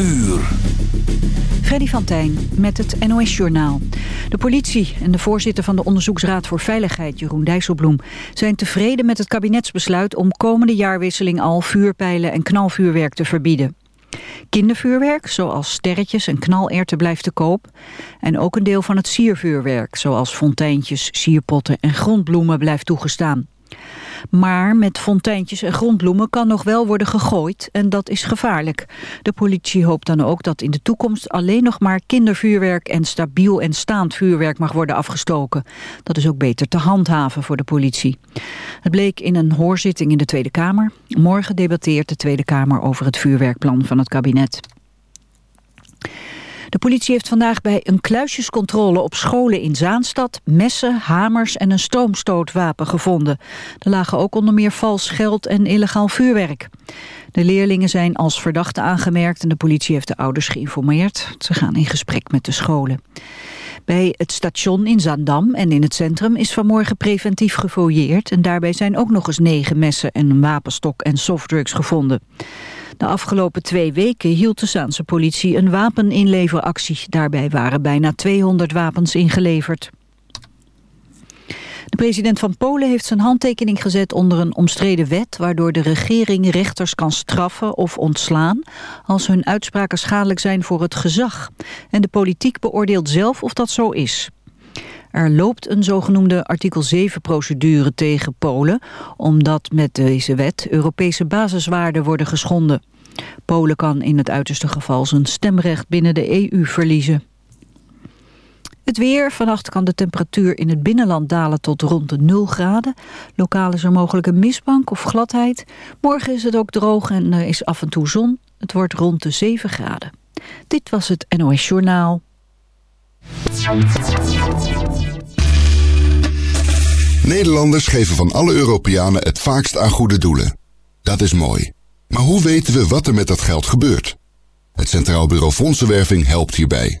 uur. Freddy van Tijn met het NOS-journaal. De politie en de voorzitter van de Onderzoeksraad voor Veiligheid, Jeroen Dijsselbloem, zijn tevreden met het kabinetsbesluit om komende jaarwisseling al vuurpijlen en knalvuurwerk te verbieden. Kindervuurwerk, zoals sterretjes en knalerten, blijft te koop. En ook een deel van het siervuurwerk, zoals fonteintjes, sierpotten en grondbloemen, blijft toegestaan. Maar met fonteintjes en grondbloemen kan nog wel worden gegooid en dat is gevaarlijk. De politie hoopt dan ook dat in de toekomst alleen nog maar kindervuurwerk en stabiel en staand vuurwerk mag worden afgestoken. Dat is ook beter te handhaven voor de politie. Het bleek in een hoorzitting in de Tweede Kamer. Morgen debatteert de Tweede Kamer over het vuurwerkplan van het kabinet. De politie heeft vandaag bij een kluisjescontrole op scholen in Zaanstad... messen, hamers en een stoomstootwapen gevonden. Er lagen ook onder meer vals geld en illegaal vuurwerk. De leerlingen zijn als verdachten aangemerkt... en de politie heeft de ouders geïnformeerd. Ze gaan in gesprek met de scholen. Bij het station in Zaandam en in het centrum is vanmorgen preventief gefouilleerd... en daarbij zijn ook nog eens negen messen en een wapenstok en softdrugs gevonden. De afgelopen twee weken hield de Zaanse politie een wapeninleveractie. Daarbij waren bijna 200 wapens ingeleverd. De president van Polen heeft zijn handtekening gezet onder een omstreden wet... waardoor de regering rechters kan straffen of ontslaan... als hun uitspraken schadelijk zijn voor het gezag. En de politiek beoordeelt zelf of dat zo is. Er loopt een zogenoemde artikel 7-procedure tegen Polen... omdat met deze wet Europese basiswaarden worden geschonden. Polen kan in het uiterste geval zijn stemrecht binnen de EU verliezen. Het weer. Vannacht kan de temperatuur in het binnenland dalen tot rond de 0 graden. Lokaal is er mogelijk een mistbank of gladheid. Morgen is het ook droog en er is af en toe zon. Het wordt rond de 7 graden. Dit was het NOS Journaal. Nederlanders geven van alle Europeanen het vaakst aan goede doelen. Dat is mooi. Maar hoe weten we wat er met dat geld gebeurt? Het Centraal Bureau Fondsenwerving helpt hierbij.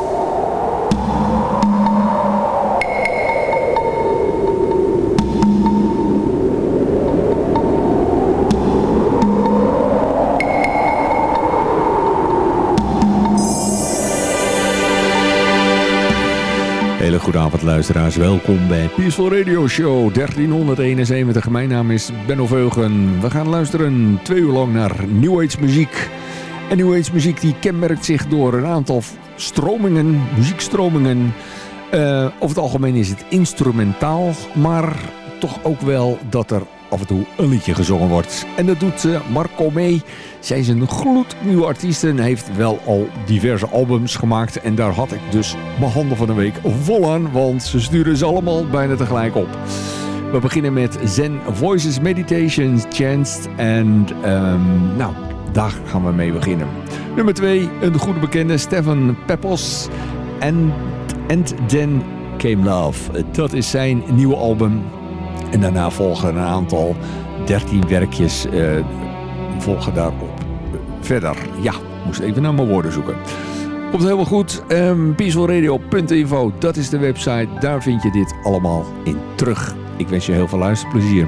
Hele goede avond luisteraars, welkom bij Peaceful Radio Show 1371. Mijn naam is Benno Veugen. We gaan luisteren twee uur lang naar New Age muziek. En New Age muziek die kenmerkt zich door een aantal stromingen, muziekstromingen. Uh, over het algemeen is het instrumentaal, maar toch ook wel dat er af en toe een liedje gezongen wordt. En dat doet Marco mee. Zij is een gloednieuwe artiest en heeft wel al diverse albums gemaakt. En daar had ik dus mijn handen van de week vol aan, want ze sturen ze allemaal bijna tegelijk op. We beginnen met Zen Voices Meditations Chance. En um, nou, daar gaan we mee beginnen. Nummer 2, een goede bekende, Stefan Peppos. And Then Came Love. Dat is zijn nieuwe album. En daarna volgen een aantal 13 werkjes uh, volgen daarop verder. Ja, moest even naar mijn woorden zoeken. Komt helemaal goed. Um, dat is de website. Daar vind je dit allemaal in terug. Ik wens je heel veel luisterplezier.